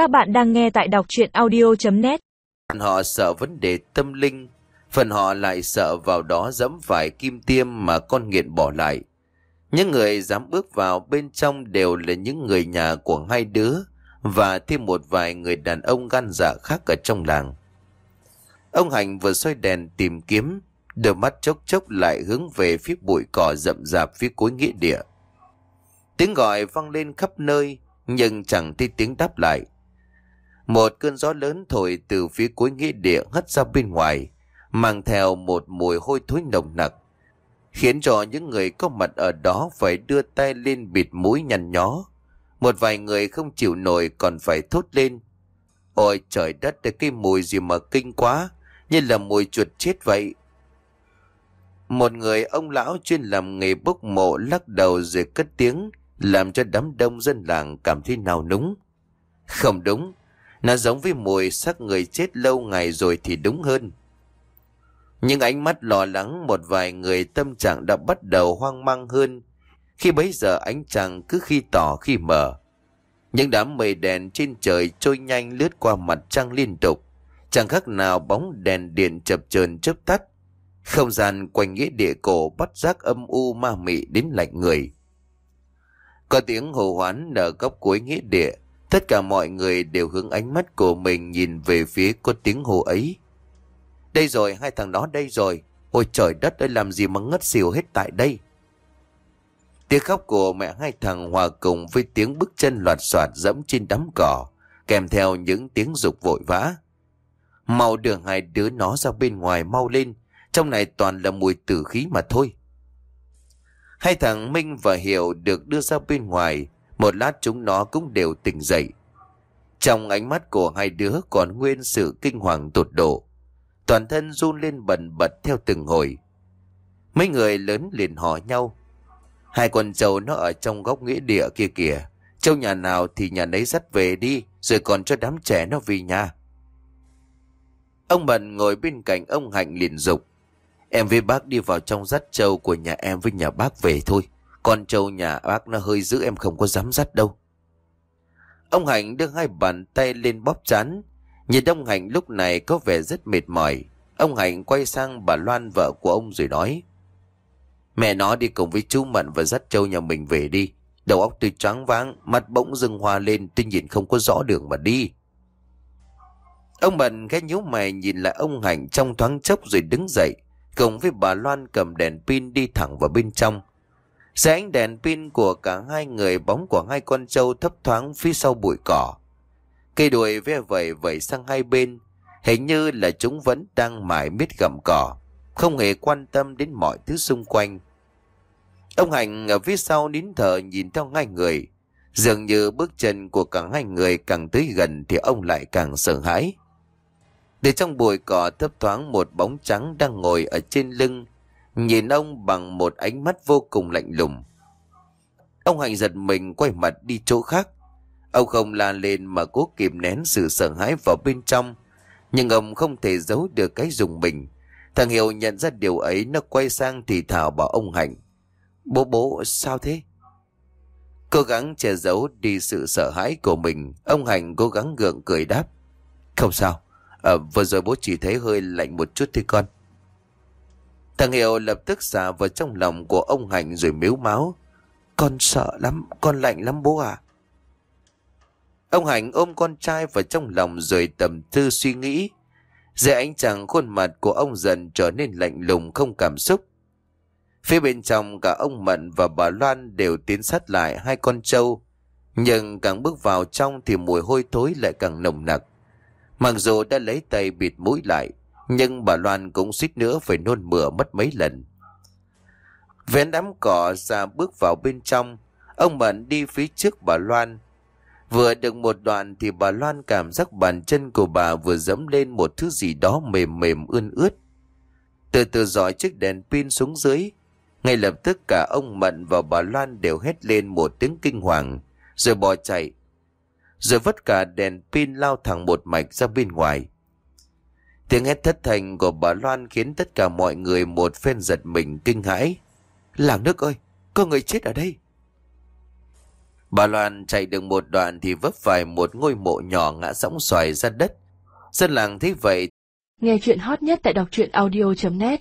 Các bạn đang nghe tại đọc chuyện audio.net Phần họ sợ vấn đề tâm linh, phần họ lại sợ vào đó dẫm phải kim tiêm mà con nghiện bỏ lại. Những người dám bước vào bên trong đều là những người nhà của hai đứa và thêm một vài người đàn ông gan dạ khác ở trong làng. Ông Hành vừa xoay đèn tìm kiếm, đôi mắt chốc chốc lại hướng về phía bụi cỏ rậm rạp phía cuối nghĩa địa. Tiếng gọi vang lên khắp nơi, nhưng chẳng thấy tiếng đáp lại. Một cơn gió lớn thổi từ phía cuối nghĩa địa hất ra bên ngoài, mang theo một mùi hôi thối nồng nặc, khiến cho những người có mặt ở đó phải đưa tay lên bịt mũi nhăn nhó. Một vài người không chịu nổi còn phải thốt lên. Ôi trời đất, cái mùi gì mà kinh quá, như là mùi chuột chết vậy. Một người ông lão chuyên làm nghề bốc mộ lắc đầu rồi cất tiếng, làm cho đám đông dân làng cảm thấy nào núng. Không đúng, nó giống với mùi xác người chết lâu ngày rồi thì đúng hơn. Nhưng ánh mắt lo lắng một vài người tâm trạng đã bắt đầu hoang mang hơn. Khi bấy giờ ánh trăng cứ khi tỏ khi mờ. Những đám mây đèn trên trời trôi nhanh lướt qua mặt trăng liên tục. Chẳng khác nào bóng đèn điện chập chờn chớp tắt. Không gian quanh nghĩa địa cổ bắt giác âm u ma mị đến lạnh người. Có tiếng hồ hoán ở góc cuối nghĩa địa. Tất cả mọi người đều hướng ánh mắt của mình nhìn về phía có tiếng hồ ấy. Đây rồi, hai thằng đó đây rồi. Ôi trời đất ơi làm gì mà ngất xỉu hết tại đây. Tiếng khóc của mẹ hai thằng hòa cùng với tiếng bước chân loạt soạt dẫm trên đám cỏ, kèm theo những tiếng dục vội vã. Mau đưa hai đứa nó ra bên ngoài mau lên, trong này toàn là mùi tử khí mà thôi. Hai thằng Minh và Hiểu được đưa ra bên ngoài, một lát chúng nó cũng đều tỉnh dậy. Trong ánh mắt của hai đứa còn nguyên sự kinh hoàng tột độ. Toàn thân run lên bần bật theo từng hồi. Mấy người lớn liền hỏi nhau. Hai con trâu nó ở trong góc nghĩa địa kia kìa. Trâu nhà nào thì nhà nấy dắt về đi, rồi còn cho đám trẻ nó về nhà. Ông bần ngồi bên cạnh ông Hạnh liền dục Em với bác đi vào trong dắt trâu của nhà em với nhà bác về thôi. Con trâu nhà bác nó hơi dữ em không có dám dắt đâu. Ông Hạnh đưa hai bàn tay lên bóp chán. Nhìn ông Hạnh lúc này có vẻ rất mệt mỏi. Ông Hạnh quay sang bà Loan vợ của ông rồi nói. Mẹ nó đi cùng với chú Mận và dắt trâu nhà mình về đi. Đầu óc tôi trắng váng, mắt bỗng dưng hoa lên, tôi nhìn không có rõ đường mà đi. Ông Mận ghé nhíu mày nhìn lại ông Hạnh trong thoáng chốc rồi đứng dậy, cùng với bà Loan cầm đèn pin đi thẳng vào bên trong. Dưới ánh đèn pin của cả hai người bóng của hai con trâu thấp thoáng phía sau bụi cỏ. Cây đuôi ve vẩy vẩy sang hai bên, hình như là chúng vẫn đang mải miết gặm cỏ, không hề quan tâm đến mọi thứ xung quanh. Ông Hạnh ở phía sau nín thở nhìn theo hai người, dường như bước chân của cả hai người càng tới gần thì ông lại càng sợ hãi. Để trong bụi cỏ thấp thoáng một bóng trắng đang ngồi ở trên lưng, nhìn ông bằng một ánh mắt vô cùng lạnh lùng. Ông Hạnh giật mình quay mặt đi chỗ khác. Ông không la lên mà cố kìm nén sự sợ hãi vào bên trong. Nhưng ông không thể giấu được cái dùng mình. Thằng Hiệu nhận ra điều ấy nó quay sang thì thảo bảo ông Hạnh. Bố bố sao thế? Cố gắng che giấu đi sự sợ hãi của mình. Ông Hạnh cố gắng gượng cười đáp. Không sao. À, vừa rồi bố chỉ thấy hơi lạnh một chút thôi con. Thằng Hiệu lập tức xả vào trong lòng của ông Hạnh rồi miếu máu. Con sợ lắm, con lạnh lắm bố à. Ông Hạnh ôm con trai vào trong lòng rồi tầm tư suy nghĩ. Dưới ánh chàng khuôn mặt của ông dần trở nên lạnh lùng không cảm xúc. Phía bên trong cả ông Mận và bà Loan đều tiến sát lại hai con trâu. Nhưng càng bước vào trong thì mùi hôi thối lại càng nồng nặc. Mặc dù đã lấy tay bịt mũi lại, nhưng bà Loan cũng suýt nữa phải nôn mửa mất mấy lần. Vén đám cỏ ra bước vào bên trong, ông Mận đi phía trước bà Loan. Vừa được một đoạn thì bà Loan cảm giác bàn chân của bà vừa dẫm lên một thứ gì đó mềm mềm ươn ướt. Từ từ dõi chiếc đèn pin xuống dưới, ngay lập tức cả ông Mận và bà Loan đều hét lên một tiếng kinh hoàng, rồi bỏ chạy. Rồi vất cả đèn pin lao thẳng một mạch ra bên ngoài. Tiếng hét thất thành của bà Loan khiến tất cả mọi người một phen giật mình kinh hãi. Làng nước ơi, có người chết ở đây. Bà Loan chạy được một đoạn thì vấp phải một ngôi mộ nhỏ ngã sóng xoài ra đất. Dân làng thấy vậy Nghe chuyện hot nhất tại đọc truyện audio.net